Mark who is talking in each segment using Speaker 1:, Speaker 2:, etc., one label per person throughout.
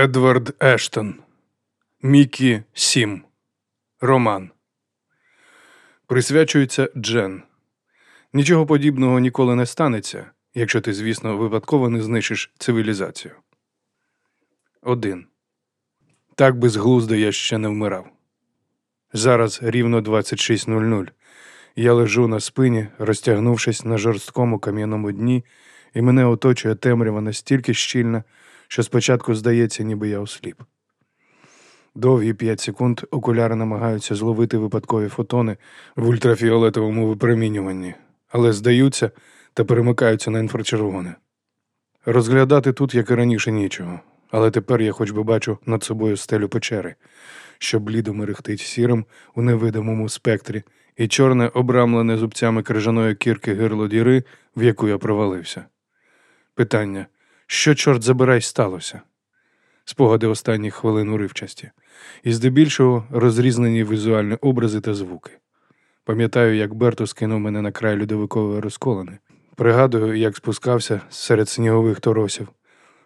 Speaker 1: Едвард Ештон. Мікі Сім. Роман. Присвячується Джен. Нічого подібного ніколи не станеться, якщо ти, звісно, випадково не знищиш цивілізацію. Один. Так безглуздо я ще не вмирав. Зараз рівно 26.00. Я лежу на спині, розтягнувшись на жорсткому кам'яному дні, і мене оточує темрява настільки щільна, що спочатку здається, ніби я осліп. Довгі п'ять секунд окуляри намагаються зловити випадкові фотони в ультрафіолетовому випромінюванні, але здаються та перемикаються на інфрачервоне. Розглядати тут, як і раніше, нічого, але тепер я хоч би бачу над собою стелю печери, що блідо мерехтить сірим у невидимому спектрі, і чорне обрамлене зубцями крижаної кірки гирло діри, в яку я провалився. Питання що, чорт забирай, сталося? Спогади останніх хвилин уривчасті, і здебільшого розрізнені візуальні образи та звуки. Пам'ятаю, як Берто скинув мене на край льодовикової розколини. Пригадую, як спускався серед снігових торосів.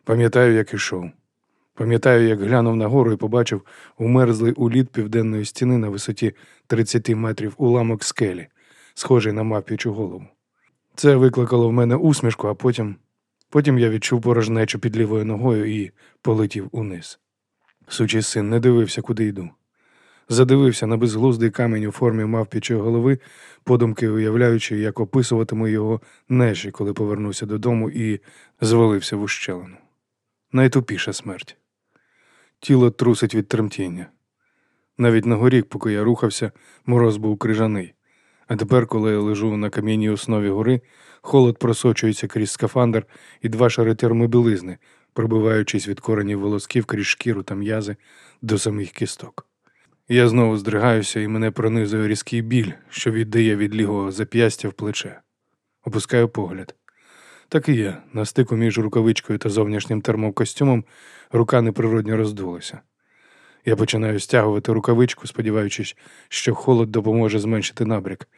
Speaker 1: Пам'ятаю, як ішов. Пам'ятаю, як глянув нагору і побачив умерзлий уліт південної стіни на висоті 30 метрів уламок скелі, схожий на мавпічу голову. Це викликало в мене усмішку, а потім Потім я відчув порожнечу під лівою ногою і полетів униз. Сучий син не дивився, куди йду. Задивився на безглуздий камінь у формі мавпічої голови, подумки уявляючи, як описуватиму його нежі, коли повернуся додому і звалився в ущелину. Найтупіша смерть. Тіло трусить від тремтіння. Навіть на горі, поки я рухався, мороз був крижаний. А тепер, коли я лежу на кам'яній основі гори, холод просочується крізь скафандр і два шари термобілизни, пробиваючись від коренів волосків крізь шкіру та м'язи до самих кісток. Я знову здригаюся і мене пронизує різкий біль, що віддає від лігого зап'ястя в плече. Опускаю погляд. Так і є, на стику між рукавичкою та зовнішнім термокостюмом рука неприродно роздулася. Я починаю стягувати рукавичку, сподіваючись, що холод допоможе зменшити набряк,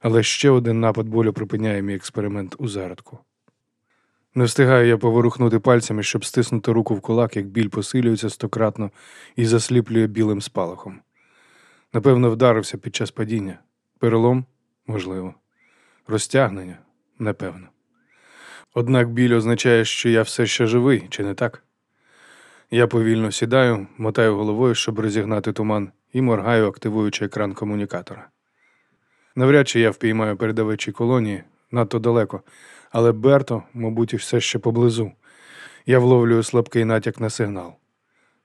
Speaker 1: але ще один напад болю припиняє мій експеримент у зародку. Не встигаю я поворухнути пальцями, щоб стиснути руку в кулак, як біль посилюється стократно і засліплює білим спалахом. Напевно, вдарився під час падіння. Перелом можливо. Розтягнення напевно. Однак біль означає, що я все ще живий, чи не так? Я повільно сідаю, мотаю головою, щоб розігнати туман, і моргаю, активуючи екран комунікатора. Навряд чи я впіймаю передавачі колонії надто далеко, але Берто, мабуть, і все ще поблизу. Я вловлюю слабкий натяк на сигнал.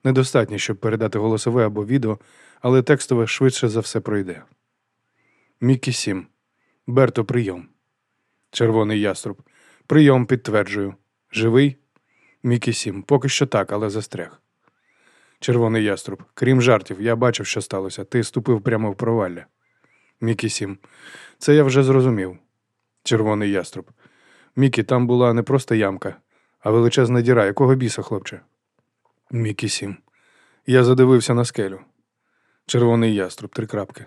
Speaker 1: Недостатньо, щоб передати голосове або відео, але текстове швидше за все пройде. Мікі Сім. Берто, прийом. Червоний яструб. Прийом підтверджую. Живий? Мікі Сім. Поки що так, але застряг. Червоний яструб. Крім жартів, я бачив, що сталося. Ти ступив прямо в провалля. Мікі Сім. Це я вже зрозумів. Червоний яструб. Мікі, там була не просто ямка, а величезна діра. Якого біса, хлопче? Мікі Сім. Я задивився на скелю. Червоний яструб, три крапки.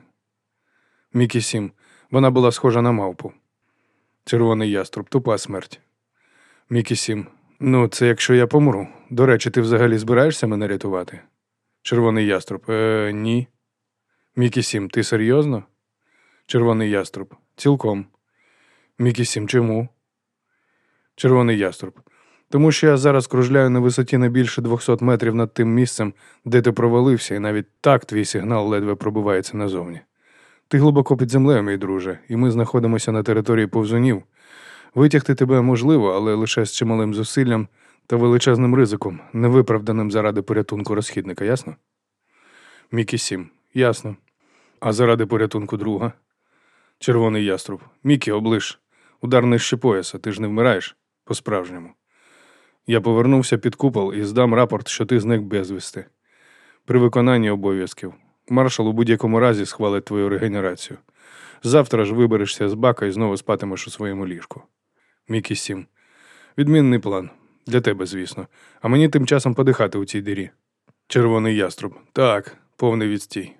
Speaker 1: Мікі Сім. Вона була схожа на мавпу. Червоний яструб, тупа смерть. Мікі Сім. Ну, це якщо я помру. До речі, ти взагалі збираєшся мене рятувати? Червоний яструб. Е, Ні. Мікі Сім, ти серйозно? Червоний яструб. Цілком. Мікі Сім, чому? Червоний яструб. Тому що я зараз кружляю на висоті не більше 200 метрів над тим місцем, де ти провалився, і навіть так твій сигнал ледве пробивається назовні. Ти глибоко під землею, мій друже, і ми знаходимося на території повзунів. Витягти тебе можливо, але лише з чималим зусиллям та величезним ризиком, невиправданим заради порятунку розхідника, ясно? Мікі Сім, ясно. А заради порятунку друга? Червоний яструб. Мікі, облиш. Удар нижче пояса, ти ж не вмираєш по-справжньому. Я повернувся під купол і здам рапорт, що ти зник безвісти. При виконанні обов'язків. Маршал у будь-якому разі схвалить твою регенерацію. Завтра ж виберешся з бака і знову спатимеш у своєму ліжку. Мікі Сім. Відмінний план. Для тебе, звісно. А мені тим часом подихати у цій дирі. Червоний яструб. Так, повний відстій.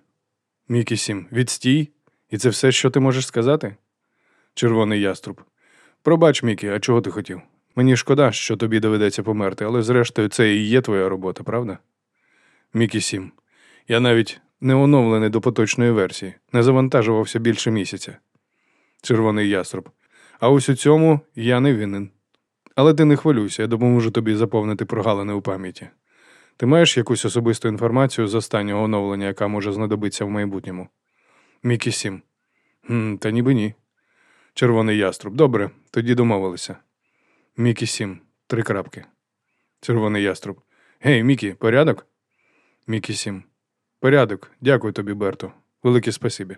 Speaker 1: Мікі Сім. Відстій? І це все, що ти можеш сказати? Червоний яструб. Пробач, Мікі, а чого ти хотів? Мені шкода, що тобі доведеться померти, але зрештою це і є твоя робота, правда? Мікі Сім. Я навіть не оновлений до поточної версії, не завантажувався більше місяця. Червоний яструб. А ось у цьому я не винен. Але ти не хвилюйся, я допоможу тобі заповнити прогалини у пам'яті. Ти маєш якусь особисту інформацію з останнього оновлення, яка може знадобитися в майбутньому? Мікі Сім. «Хм, Та ніби ні. Червоний яструб. Добре, тоді домовилися. Мікі Сім. Три крапки. Червоний яструб. Гей, Мікі, порядок? Мікі Сім. Порядок. Дякую тобі, Берто. Велике спасибі.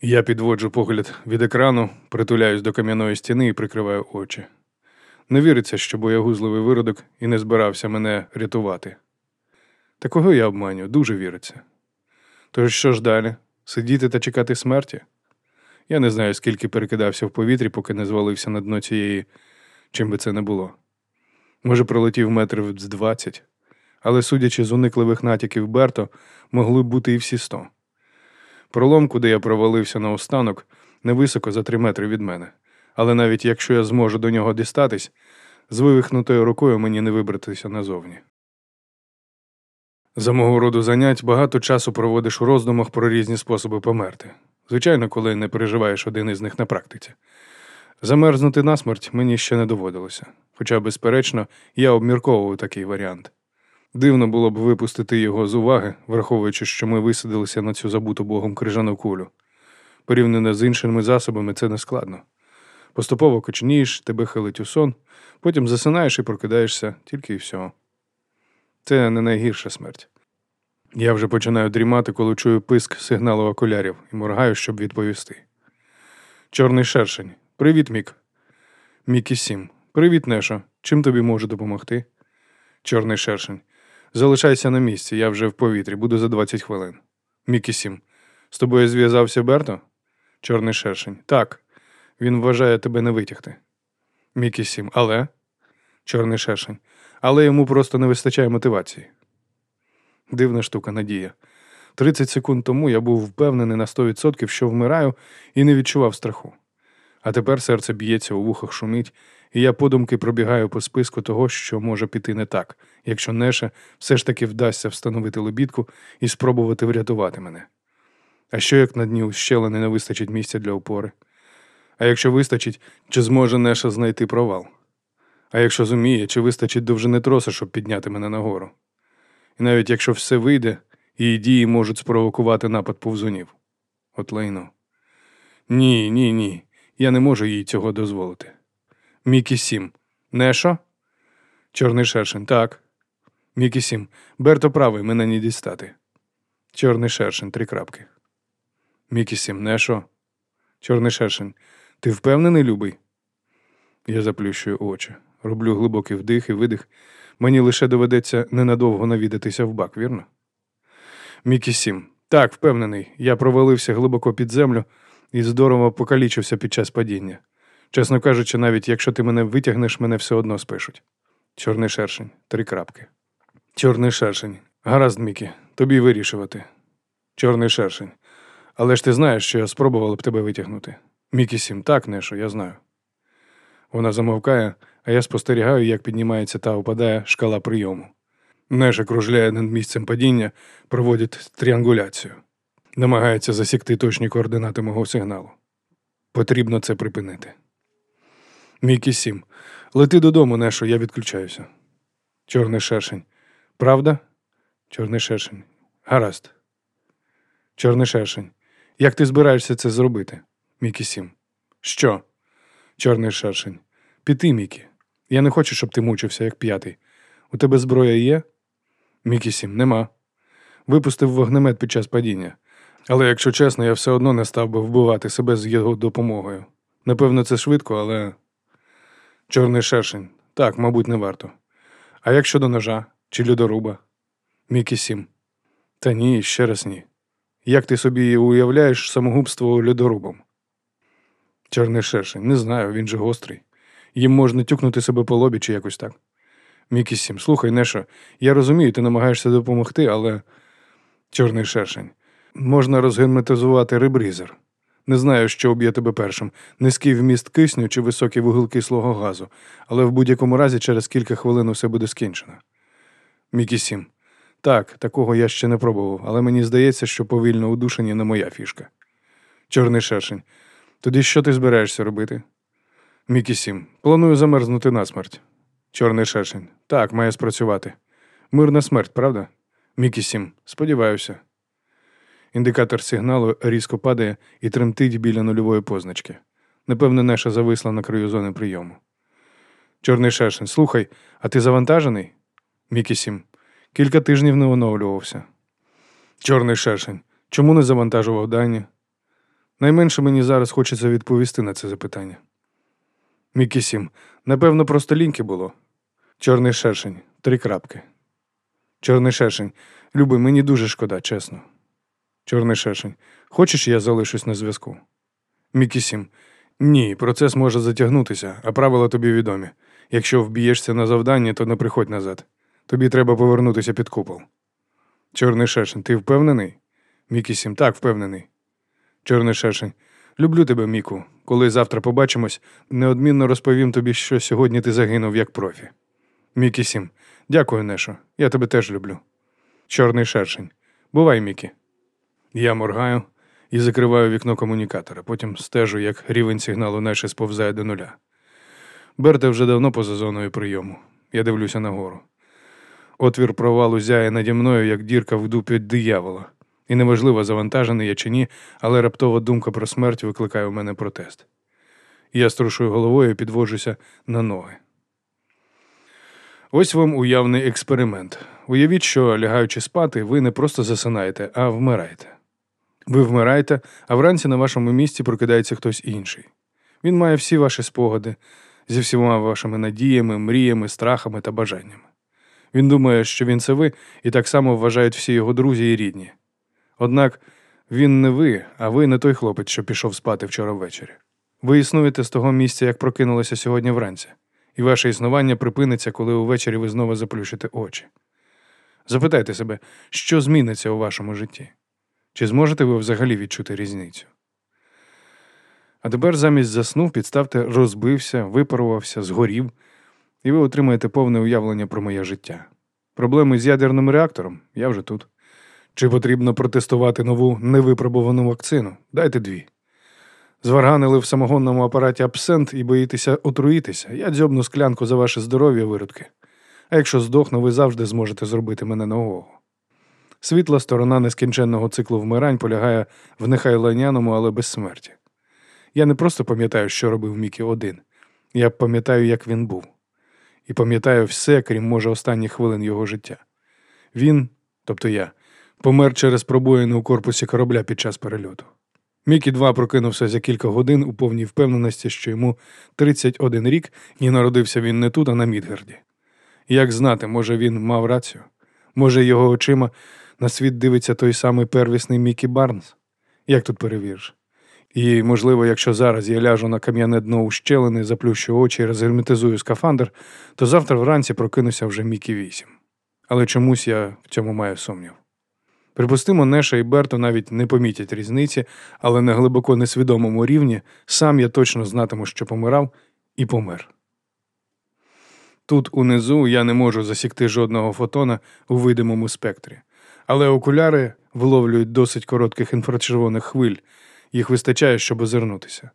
Speaker 1: Я підводжу погляд від екрану, притуляюсь до кам'яної стіни і прикриваю очі. Не віриться, що боягузливий виродок і не збирався мене рятувати. Такого я обманю, дуже віриться. Тож що ж далі? Сидіти та чекати смерті? Я не знаю, скільки перекидався в повітрі, поки не звалився на дно цієї, чим би це не було. Може, пролетів метрів з двадцять, але, судячи з уникливих натяків Берто, могли б бути і всі сто. Пролом, куди я провалився наостанок, невисоко за три метри від мене. Але навіть якщо я зможу до нього дістатись, з вивихнутою рукою мені не вибратися назовні. За мого роду занять багато часу проводиш у роздумах про різні способи померти. Звичайно, коли не переживаєш один із них на практиці. Замерзнути насмерть мені ще не доводилося, хоча, безперечно, я обмірковував такий варіант. Дивно було б випустити його з уваги, враховуючи, що ми висадилися на цю забуту богом крижану кулю. Порівняно з іншими засобами це не складно. Поступово кочнієш, тебе хилить у сон, потім засинаєш і прокидаєшся, тільки і всього. Це не найгірша смерть. Я вже починаю дрімати, коли чую писк сигналу окулярів і моргаю, щоб відповісти. Чорний шершень. Привіт, Мік. Мікі Сім. Привіт, Нешо. Чим тобі можу допомогти? Чорний шершень. Залишайся на місці, я вже в повітрі, буду за 20 хвилин. Мікі Сім. З тобою зв'язався Берто? Чорний шершень. Так. Він вважає тебе не витягти. Мікі Сім. Але? Чорний шершень. Але йому просто не вистачає мотивації. Дивна штука Надія. 30 секунд тому я був впевнений на 100%, що вмираю, і не відчував страху. А тепер серце б'ється у вухах шумить, і я подумки пробігаю по списку того, що може піти не так, якщо Неше все ж таки вдасться встановити лебідку і спробувати врятувати мене. А що як на дні ущелини не вистачить місця для опори? А якщо вистачить, чи зможе Неша знайти провал? А якщо зуміє, чи вистачить довжини троса, щоб підняти мене нагору? І навіть якщо все вийде, її дії можуть спровокувати напад повзунів. От лайно. Ні, ні, ні. Я не можу їй цього дозволити. Мікі Сім. Нешо? Чорний шершень, так. Мікі Сім. Берто правий, мене не дістати. Чорний шершень, три крапки. Мікі Сім, Нешо? Чорний шершень. Ти впевнений, любий? Я заплющую очі, роблю глибокий вдих і видих. Мені лише доведеться ненадовго навідатися в бак, вірно? Мікі Сім. Так, впевнений. Я провалився глибоко під землю і здорово покалічився під час падіння. Чесно кажучи, навіть якщо ти мене витягнеш, мене все одно спишуть. Чорний шершень, три крапки. Чорний шершень. Гаразд, Мікі, тобі вирішувати. Чорний шершень. Але ж ти знаєш, що я спробувала б тебе витягнути. Мікі Сім, так, Нешо, я знаю. Вона замовкає, а я спостерігаю, як піднімається та опадає шкала прийому. Неша кружляє над місцем падіння, проводить тріангуляцію, намагається засікти точні координати мого сигналу. Потрібно це припинити. Мікі Сім, лети додому, Нешо, я відключаюся. Чорний шершень. Правда? Чорний шершень. Гаразд. Чорний шершень. Як ти збираєшся це зробити? Мікі Сім. Що? Чорний шершень. Піти, Мікі. Я не хочу, щоб ти мучився, як п'ятий. У тебе зброя є? Мікі Сім, нема. Випустив вогнемет під час падіння. Але якщо чесно, я все одно не став би вбивати себе з його допомогою. Напевно, це швидко, але. Чорний шершень. Так, мабуть, не варто. А як щодо ножа чи льодоруба? Мікі Сім. Та ні, ще раз ні. Як ти собі уявляєш самогубство льодорубом? Чорний шершень. Не знаю, він же гострий. Їм можна тюкнути себе по лобі чи якось так. Мікі Сім, слухай, Нешо, я розумію, ти намагаєшся допомогти, але. Чорний шершень. Можна розгерметизувати ребризер. Не знаю, що об'є тебе першим низький вміст кисню чи високий вуглекислого газу, але в будь-якому разі через кілька хвилин усе буде скінчено. Мікі Сім. Так, такого я ще не пробував, але мені здається, що повільне удушення не моя фішка. Чорний шершень. Тоді що ти збираєшся робити? Мікі Сім. Планую замерзнути насмерть. Чорний шершень. Так, має спрацювати. Мирна смерть, правда? Мікі Сім. Сподіваюся. Індикатор сигналу різко падає і тремтить біля нульової позначки. Напевне, Неша зависла на краю зони прийому. Чорний шершень. Слухай, а ти завантажений? Мікі Сім. Кілька тижнів не оновлювався. Чорний шершень. Чому не завантажував дані? Найменше мені зараз хочеться відповісти на це запитання. Мікі Сім. Напевно, просто ліньки було. Чорний шершень. Три крапки. Чорний шершень. Люби, мені дуже шкода, чесно. Чорний шершень. Хочеш, я залишусь на зв'язку? Мікі Сім. Ні, процес може затягнутися, а правила тобі відомі. Якщо вб'єшся на завдання, то не приходь назад. Тобі треба повернутися під купол. Чорний шершень, ти впевнений? Мікі Сім, так, впевнений. Чорний шершень. Люблю тебе, Міку. Коли завтра побачимось, неодмінно розповім тобі, що сьогодні ти загинув як профі. Мікі Сім. Дякую, Нешо. Я тебе теж люблю. Чорний шершень. Бувай, Мікі. Я моргаю і закриваю вікно комунікатора, потім стежу, як рівень сигналу Неші сповзає до нуля. Берте вже давно поза зоною прийому. Я дивлюся нагору. Отвір провалу зяє наді мною, як дірка в дупі диявола. І неважливо, завантажений я чи ні, але раптова думка про смерть викликає у мене протест. Я струшую головою і підводжуся на ноги. Ось вам уявний експеримент. Уявіть, що, лягаючи спати, ви не просто засинаєте, а вмираєте. Ви вмираєте, а вранці на вашому місці прокидається хтось інший. Він має всі ваші спогади зі всіма вашими надіями, мріями, страхами та бажаннями. Він думає, що він це ви, і так само вважають всі його друзі і рідні. Однак він не ви, а ви не той хлопець, що пішов спати вчора ввечері. Ви існуєте з того місця, як прокинулося сьогодні вранці, і ваше існування припиниться, коли увечері ви знову заплющите очі. Запитайте себе, що зміниться у вашому житті? Чи зможете ви взагалі відчути різницю? А тепер замість заснув, підставте, розбився, випарувався, згорів, і ви отримаєте повне уявлення про моє життя. Проблеми з ядерним реактором я вже тут. Чи потрібно протестувати нову невипробувану вакцину? Дайте дві. Зварганили в самогонному апараті абсент і боїтеся отруїтися. Я дзьобну склянку за ваше здоров'я, виродки. А якщо здохну, ви завжди зможете зробити мене нового. Світла сторона нескінченного циклу вмирань полягає в нехай лайняному, але безсмерті. Я не просто пам'ятаю, що робив Мікі один. Я пам'ятаю, як він був. І пам'ятаю все, крім, може, останніх хвилин його життя. Він, тобто я, помер через пробоїни у корпусі корабля під час перельоту. Мікі 2 прокинувся за кілька годин у повній впевненості, що йому 31 рік і народився він не тут, а на Мідгарді. Як знати, може, він мав рацію? Може, його очима на світ дивиться той самий первісний Мікі Барнс? Як тут перевіриш? І, можливо, якщо зараз я ляжу на кам'яне дно ущелини, заплющу очі і розгерметизую скафандр, то завтра вранці прокинуся вже Мікі 8. Але чомусь я в цьому маю сумнів. Припустимо, Неша і Берто навіть не помітять різниці, але на глибоко несвідомому рівні сам я точно знатиму, що помирав, і помер. Тут унизу я не можу засікти жодного фотона у видимому спектрі, але окуляри виловлюють досить коротких інфрачервоних хвиль, їх вистачає, щоб озирнутися.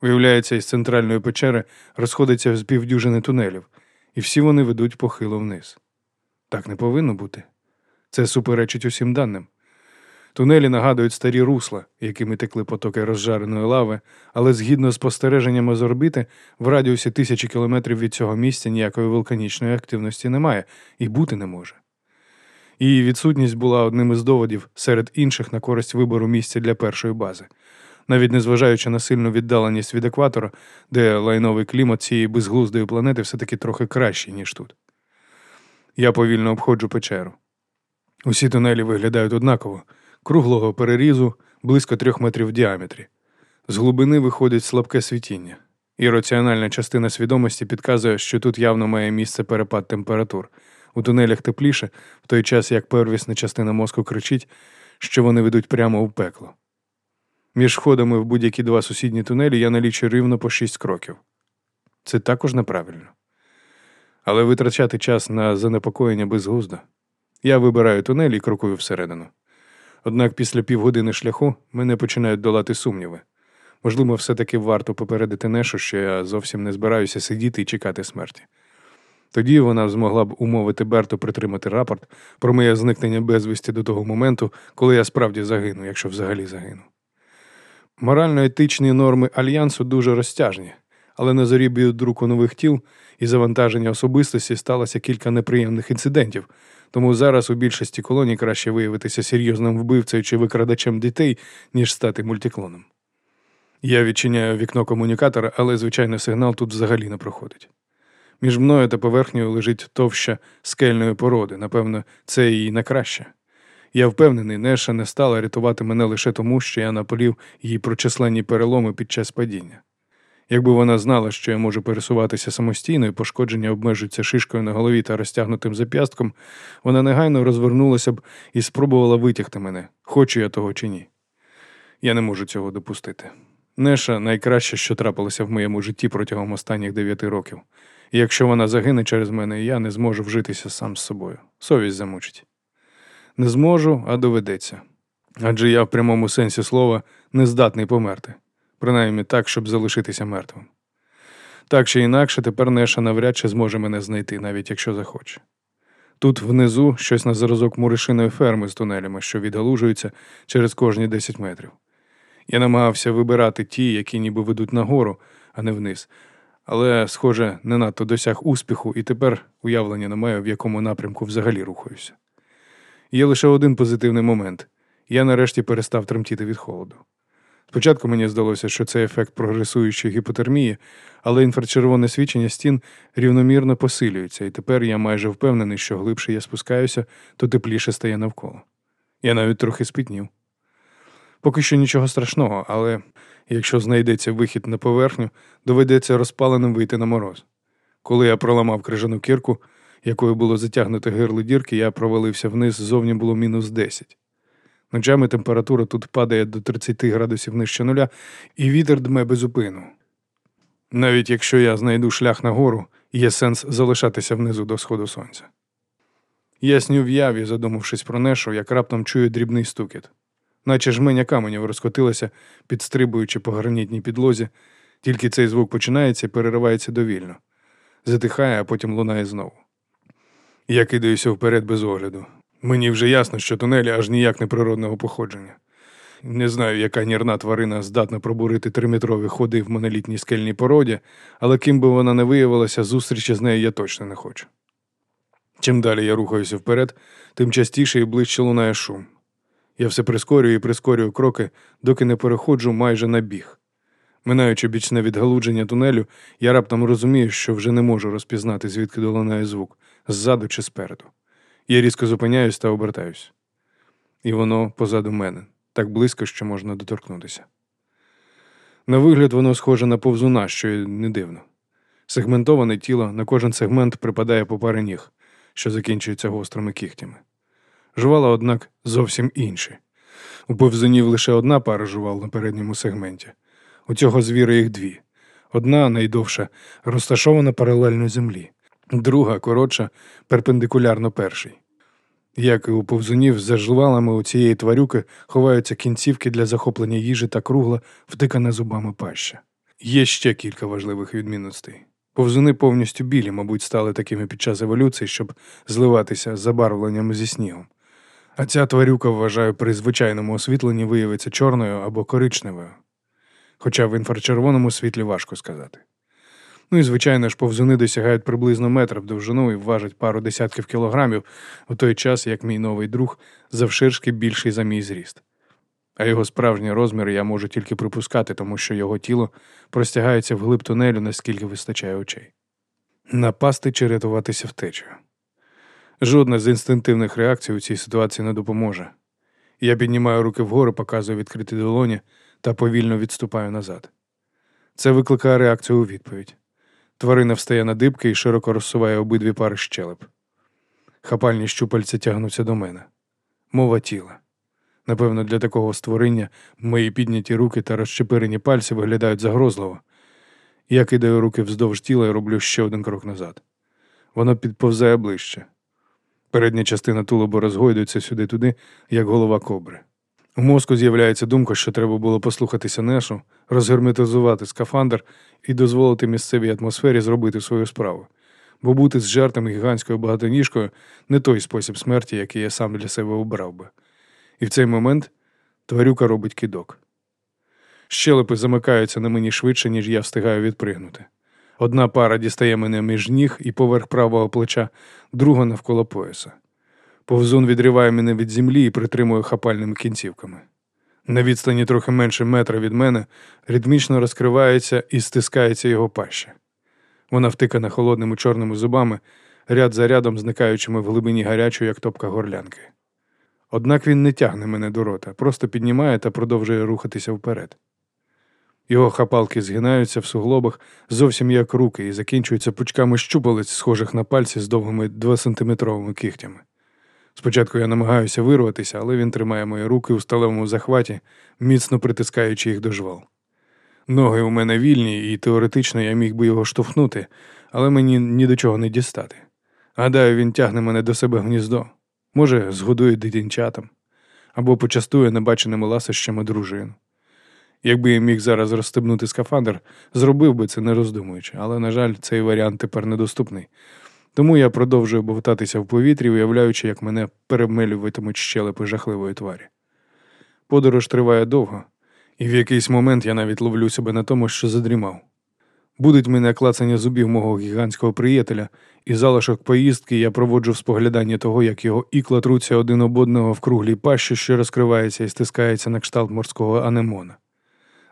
Speaker 1: Виявляється, із центральної печери розходиться з півдюжини тунелів, і всі вони ведуть похило вниз. Так не повинно бути. Це суперечить усім даним. Тунелі нагадують старі русла, якими текли потоки розжареної лави, але згідно з спостереженнями з орбіти, в радіусі тисячі кілометрів від цього місця ніякої вулканічної активності немає і бути не може. Її відсутність була одним із доводів серед інших на користь вибору місця для першої бази, навіть незважаючи на сильну віддаленість від екватора, де лайновий клімат цієї безглуздої планети все-таки трохи кращий, ніж тут. Я повільно обходжу печеру. Усі тунелі виглядають однаково, круглого перерізу близько трьох метрів в діаметрі. З глибини виходить слабке світіння, і раціональна частина свідомості підказує, що тут явно має місце перепад температур. У тунелях тепліше, в той час як первісна частина мозку кричить, що вони ведуть прямо у пекло. Між входами в будь-які два сусідні тунелі я налічу рівно по шість кроків. Це також неправильно. Але витрачати час на занепокоєння безглуздо. Я вибираю тунель і крокую всередину. Однак після півгодини шляху мене починають долати сумніви. Можливо, все-таки варто попередити Нешу, що я зовсім не збираюся сидіти і чекати смерті. Тоді вона змогла б умовити Берту притримати рапорт про моє зникнення безвісті до того моменту, коли я справді загину, якщо взагалі загину. Морально-етичні норми альянсу дуже розтяжні, але на зорі біодруку нових тіл і завантаження особистості сталося кілька неприємних інцидентів, тому зараз у більшості колоній краще виявитися серйозним вбивцею чи викрадачем дітей, ніж стати мультиклоном. Я відчиняю вікно комунікатора, але, звичайно, сигнал тут взагалі не проходить. Між мною та поверхнею лежить товща скельної породи, напевно, це її на краще. Я впевнений, Неша не стала рятувати мене лише тому, що я наполів її про численні переломи під час падіння. Якби вона знала, що я можу пересуватися самостійно і пошкодження обмежуються шишкою на голові та розтягнутим зап'ястком, вона негайно розвернулася б і спробувала витягти мене, хочу я того чи ні. Я не можу цього допустити. Неша найкраще, що трапилося в моєму житті протягом останніх дев'яти років. І якщо вона загине через мене, я не зможу вжитися сам з собою. Совість замучить. Не зможу, а доведеться. Адже я в прямому сенсі слова не здатний померти, принаймні так, щоб залишитися мертвим. Так чи інакше, тепер Неша навряд чи зможе мене знайти, навіть якщо захоче. Тут внизу щось на зразок муришиної ферми з тунелями, що відгалужуються через кожні 10 метрів. Я намагався вибирати ті, які ніби ведуть нагору, а не вниз, але, схоже, не надто досяг успіху, і тепер уявлення не маю, в якому напрямку взагалі рухаюся. Є лише один позитивний момент я нарешті перестав тремтіти від холоду. Спочатку мені здалося, що це ефект прогресуючої гіпотермії, але інфрачервоне свічення стін рівномірно посилюється, і тепер я майже впевнений, що глибше я спускаюся, то тепліше стає навколо. Я навіть трохи спітнів. Поки що нічого страшного, але якщо знайдеться вихід на поверхню, доведеться розпаленим вийти на мороз. Коли я проламав крижану кірку, якою було затягнуто гирло дірки, я провалився вниз, зовні було мінус 10. Ночами температура тут падає до 30 градусів нижче нуля, і вітер дме безупину. Навіть якщо я знайду шлях нагору, є сенс залишатися внизу до сходу сонця. Я сню в яві, задумавшись про нешу, як раптом чую дрібний стукіт наче жменя каменів розкотилася, підстрибуючи по гранітній підлозі, тільки цей звук починається і переривається довільно, затихає, а потім лунає знову. Я кидаюся вперед без огляду. Мені вже ясно, що тунелі аж ніяк не природного походження. Не знаю, яка нірна тварина здатна пробурити триметрові ходи в монолітній скельній породі, але ким би вона не виявилася, зустрічі з нею я точно не хочу. Чим далі я рухаюся вперед, тим частіше і ближче лунає шум. Я все прискорюю і прискорюю кроки, доки не переходжу майже на біг. Минаючи бічне відгалудження тунелю, я раптом розумію, що вже не можу розпізнати, звідки долинає звук ззаду чи спереду. Я різко зупиняюсь та обертаюсь. І воно позаду мене, так близько, що можна доторкнутися. На вигляд, воно схоже на повзуна, що й не дивно. Сегментоване тіло на кожен сегмент припадає по пари ніг, що закінчуються гострими кігтями. Жувала, однак, зовсім інші. У повзунів лише одна пара жувал на передньому сегменті. У цього звіра їх дві. Одна найдовша, розташована паралельно землі, друга коротша, перпендикулярно першій. Як і у повзунів, за жвалами у цієї тварюки ховаються кінцівки для захоплення їжі та кругла, втикана зубами паща. Є ще кілька важливих відмінностей. Повзуни повністю білі, мабуть, стали такими під час еволюції, щоб зливатися з забарвленням зі снігом. А ця тварюка, вважаю, при звичайному освітленні виявиться чорною або коричневою. Хоча в інфрачервоному світлі важко сказати. Ну і, звичайно ж, повзуни досягають приблизно метра в довжину і важать пару десятків кілограмів у той час, як мій новий друг завширшки більший за мій зріст. А його справжні розміри я можу тільки припускати, тому що його тіло простягається вглиб тунелю, наскільки вистачає очей. Напасти чи рятуватися втечею. Жодна з інстинктивних реакцій у цій ситуації не допоможе. Я піднімаю руки вгору, показую відкриті долоні та повільно відступаю назад. Це викликає реакцію у відповідь. Тварина встає на дибки і широко розсуває обидві пари щелеп. Хапальні щупальці тягнуться до мене. Мова тіла. Напевно, для такого створення мої підняті руки та розчепирені пальці виглядають загрозливо. Я кидаю руки вздовж тіла і роблю ще один крок назад. Воно підповзає ближче. Передня частина тулуба розгойдується сюди-туди, як голова кобри. У мозку з'являється думка, що треба було послухатися Нешу, розгерметизувати скафандр і дозволити місцевій атмосфері зробити свою справу, бо бути з жертвами гігантською багатоніжкою не той спосіб смерті, який я сам для себе обрав би. І в цей момент тварюка робить кидок. Щелепи замикаються на мені швидше, ніж я встигаю відпригнути. Одна пара дістає мене між ніг і поверх правого плеча, друга навколо пояса. Повзун відриває мене від землі і притримує хапальними кінцівками. На відстані трохи менше метра від мене ритмічно розкривається і стискається його паща. Вона втикана холодними чорними зубами, ряд за рядом зникаючими в глибині гарячої, як топка горлянки. Однак він не тягне мене до рота, просто піднімає та продовжує рухатися вперед. Його хапалки згинаються в суглобах зовсім як руки і закінчуються пучками щупалець, схожих на пальці з довгими двосантиметровими кігтями. Спочатку я намагаюся вирватися, але він тримає мої руки у сталевому захваті, міцно притискаючи їх до жвал. Ноги у мене вільні, і теоретично я міг би його штовхнути, але мені ні до чого не дістати. Гадаю, він тягне мене до себе гніздо, може, згодує дитинчатам або почастує небаченими ласощами дружину. Якби я міг зараз розстебнути скафандр, зробив би це не роздумуючи, але, на жаль, цей варіант тепер недоступний. Тому я продовжую бовтатися в повітрі, уявляючи, як мене перемелюватимуть щелепи жахливої тварі. Подорож триває довго, і в якийсь момент я навіть ловлю себе на тому, що задрімав. Будуть мене клацання зубів мого гігантського приятеля, і залишок поїздки я проводжу в споглядання того, як його ікла труться один об одного в круглій пащі, що розкривається і стискається на кшталт морського анемона.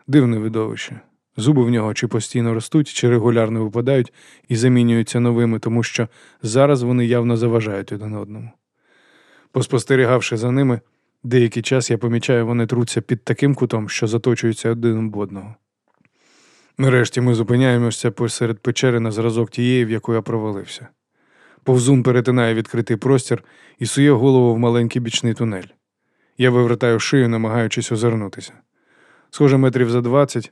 Speaker 1: Дивне видовище. Зуби в нього чи постійно ростуть, чи регулярно випадають і замінюються новими, тому що зараз вони явно заважають один одному. Поспостерігавши за ними, деякий час я помічаю, вони труться під таким кутом, що заточуються один об одного. Нарешті ми зупиняємося посеред печери на зразок тієї, в яку я провалився. Повзун перетинає відкритий простір і сує голову в маленький бічний тунель. Я вивертаю шию, намагаючись озирнутися. Схоже, метрів за двадцять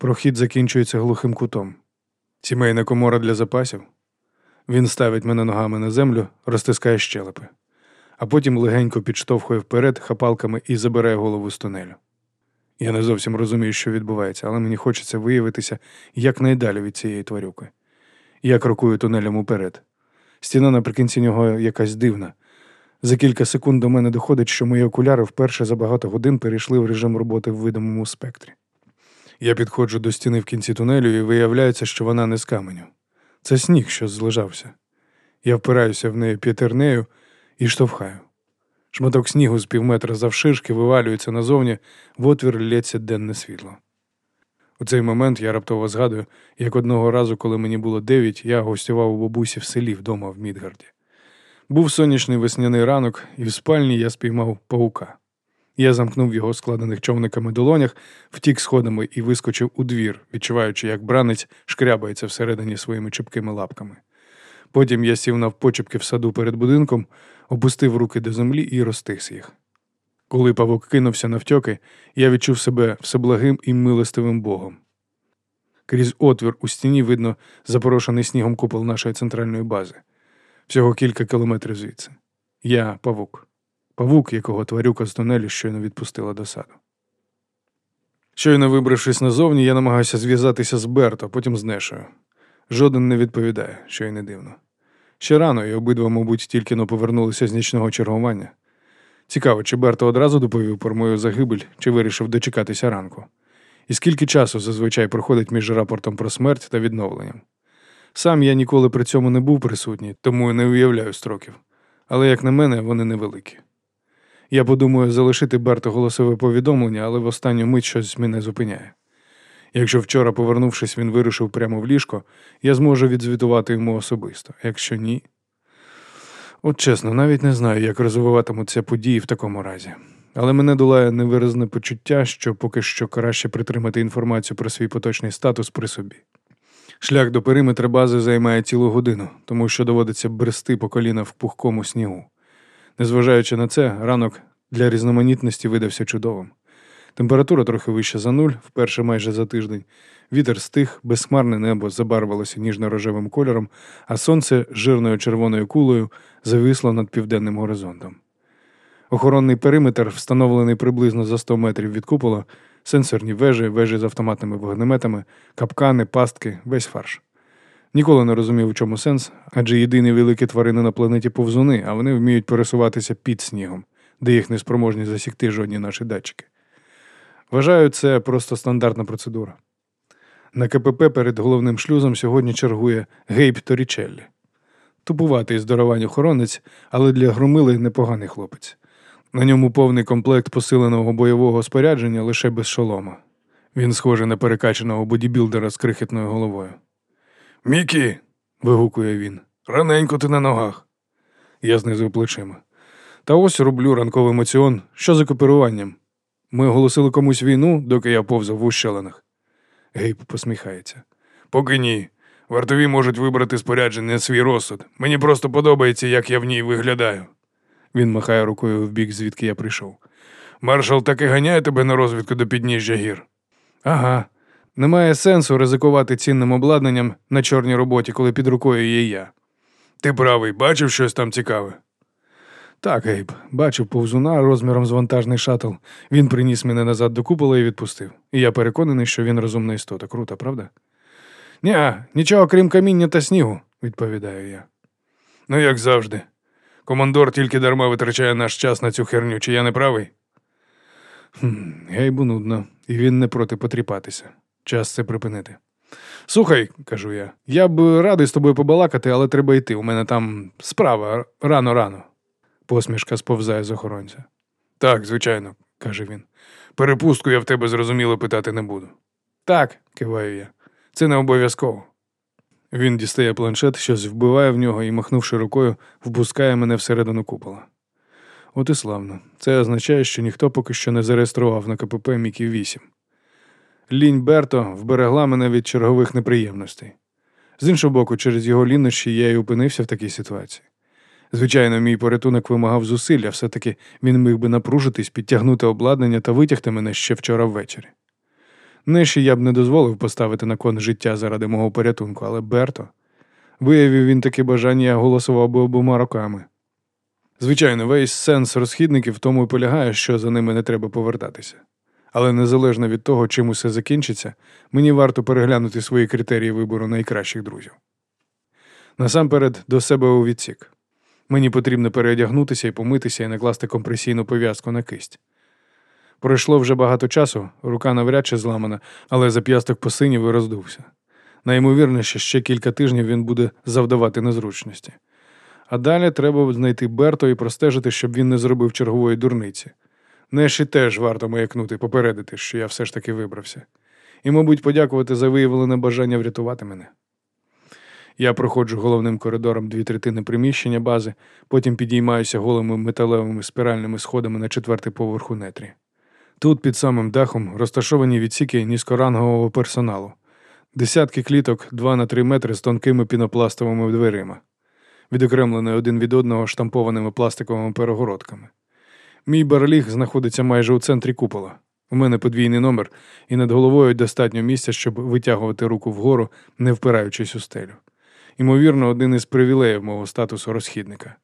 Speaker 1: прохід закінчується глухим кутом. Сімейна комора для запасів. Він ставить мене ногами на землю, розтискає щелепи, а потім легенько підштовхує вперед хапалками і забирає голову з тунелю. Я не зовсім розумію, що відбувається, але мені хочеться виявитися якнайдалі від цієї тварюки. Я крокую тунелем уперед. Стіна наприкінці нього якась дивна. За кілька секунд до мене доходить, що мої окуляри вперше за багато годин перейшли в режим роботи в видимому спектрі. Я підходжу до стіни в кінці тунелю і виявляється, що вона не з каменю. Це сніг, що злежався. Я впираюся в неї п'ятернею і штовхаю. Шматок снігу з півметра завширшки вивалюється назовні, в отвір лється денне світло. У цей момент я раптово згадую, як одного разу, коли мені було дев'ять, я гостював у бабусі в селі вдома в Мідгарді. Був сонячний весняний ранок, і в спальні я спіймав паука. Я замкнув його складених човниками долонях, втік сходами і вискочив у двір, відчуваючи, як бранець шкрябається всередині своїми чіпкими лапками. Потім я сів навпочепки в саду перед будинком, опустив руки до землі і розтис їх. Коли павук кинувся навтьоки, я відчув себе всеблагим і милостивим богом. Крізь отвір у стіні видно запорошений снігом купол нашої центральної бази, всього кілька кілометрів звідси. Я павук, павук, якого тварюка з тунелю щойно відпустила до саду. Щойно вибравшись назовні, я намагаюся зв'язатися з Берто, потім з Нешою. Жоден не відповідає, що й не дивно. Ще рано, і обидва, мабуть, тільки но повернулися з нічного чергування. Цікаво, чи Берто одразу доповів про мою загибель, чи вирішив дочекатися ранку. І скільки часу зазвичай проходить між рапортом про смерть та відновленням. Сам я ніколи при цьому не був присутній, тому не уявляю строків. Але, як на мене, вони невеликі. Я подумаю залишити Берто голосове повідомлення, але в останню мить щось мене зупиняє. Якщо вчора, повернувшись, він вирушив прямо в ліжко, я зможу відзвітувати йому особисто. Якщо ні. От чесно, навіть не знаю, як розвиватимуться події в такому разі. Але мене долає невиразне почуття, що поки що краще притримати інформацію про свій поточний статус при собі. Шлях до периметра бази займає цілу годину, тому що доводиться брести по коліна в пухкому снігу. Незважаючи на це, ранок для різноманітності видався чудовим. Температура трохи вища за нуль, вперше майже за тиждень. Вітер стих, безхмарне небо забарвилося ніжно-рожевим кольором, а сонце жирною червоною кулею зависло над південним горизонтом. Охоронний периметр, встановлений приблизно за 100 метрів від купола, сенсорні вежі, вежі з автоматними вогнеметами, капкани, пастки, весь фарш. Ніколи не розумів, у чому сенс, адже єдині великі тварини на планеті повзуни, а вони вміють пересуватися під снігом, де їх не спроможні засікти жодні наші датчики. Вважаю, це просто стандартна процедура. На КПП перед головним шлюзом сьогодні чергує Гейб Торічеллі. Тупуватий здоровань охоронець, але для громили непоганий хлопець. На ньому повний комплект посиленого бойового спорядження лише без шолома. Він схожий на перекачаного бодібілдера з крихітною головою. Мікі. вигукує він. Раненько ти на ногах. Я знизив плечима. Та ось роблю ранковий емоціон. Що за копіруванням? Ми оголосили комусь війну, доки я повзав в ущелинах. Гейб посміхається. Поки ні. Вартові можуть вибрати спорядження свій розсуд. Мені просто подобається, як я в ній виглядаю. Він махає рукою в бік, звідки я прийшов. Маршал таки ганяє тебе на розвідку до підніжжя гір. Ага. Немає сенсу ризикувати цінним обладнанням на чорній роботі, коли під рукою є я. Ти правий, бачив щось там цікаве? Так, Гейб, бачив повзуна розміром з вантажний шатл. Він приніс мене назад до купола і відпустив. І я переконаний, що він розумна істота. Круто, правда? Ня, нічого крім каміння та снігу, відповідаю я. Ну, як завжди. Командор тільки дарма витрачає наш час на цю херню, чи я не правий? Хм, Гейбу нудно, і він не проти потріпатися. Час це припинити. Слухай, кажу я, я б радий з тобою побалакати, але треба йти. У мене там справа рано-рано. Посмішка сповзає з охоронця. Так, звичайно, каже він. Перепустку я в тебе зрозуміло питати не буду. Так, киваю я. Це не обов'язково. Він дістає планшет, щось вбиває в нього і, махнувши рукою, впускає мене всередину купола. От і славно. Це означає, що ніхто поки що не зареєстрував на КПП Мікі 8. Лінь Берто вберегла мене від чергових неприємностей. З іншого боку, через його лінощі я й опинився в такій ситуації. Звичайно, мій порятунок вимагав зусилля, все-таки він міг би напружитись, підтягнути обладнання та витягти мене ще вчора ввечері. Неші я б не дозволив поставити на кон життя заради мого порятунку, але Берто. Виявив він таке бажання, я голосував би обома руками. Звичайно, весь сенс розхідників в тому і полягає, що за ними не треба повертатися. Але незалежно від того, чим усе закінчиться, мені варто переглянути свої критерії вибору найкращих друзів. Насамперед, до себе у відсік. Мені потрібно переодягнутися і помитися і накласти компресійну пов'язку на кисть. Пройшло вже багато часу, рука навряд чи зламана, але зап'ясток посинів і роздувся. Найімовірніше, ще кілька тижнів він буде завдавати незручності. А далі треба знайти Берто і простежити, щоб він не зробив чергової дурниці. Неші теж варто маякнути, попередити, що я все ж таки вибрався. І, мабуть, подякувати за виявлене бажання врятувати мене. Я проходжу головним коридором дві третини приміщення бази, потім підіймаюся голими металевими спіральними сходами на четвертий поверх у нетрі. Тут, під самим дахом, розташовані відсіки низькорангового персоналу, десятки кліток 2 на 3 метри з тонкими пінопластовими дверима, відокремлені один від одного штампованими пластиковими перегородками. Мій барліг знаходиться майже у центрі купола. У мене подвійний номер, і над головою достатньо місця, щоб витягувати руку вгору, не впираючись у стелю. Ймовірно, один із привілеїв мого статусу розхідника.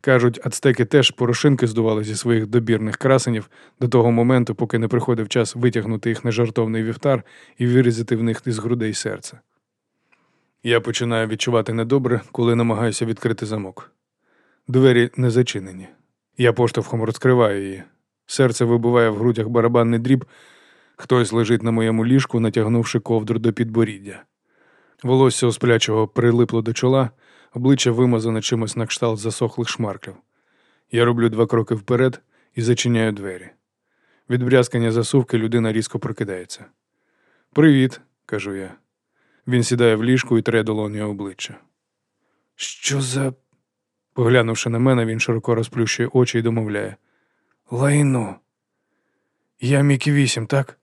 Speaker 1: Кажуть, ацтеки теж порошинки здували зі своїх добірних красенів до того моменту, поки не приходив час витягнути їх на жартовний вівтар і вирізати в них із грудей серце. Я починаю відчувати недобре, коли намагаюся відкрити замок. Двері не зачинені. Я поштовхом розкриваю її. Серце вибиває в грудях барабанний дріб. Хтось лежить на моєму ліжку, натягнувши ковдру до підборіддя. Волосся у сплячого прилипло до чола, обличчя вимазане чимось на кшталт засохлих шмарклів. Я роблю два кроки вперед і зачиняю двері. Від брязкання засувки людина різко прокидається. Привіт, кажу я. Він сідає в ліжку і тре долоню обличчя. Що за. Поглянувши на мене, він широко розплющує очі і домовляє. Лайно. Я Мікі вісім, так?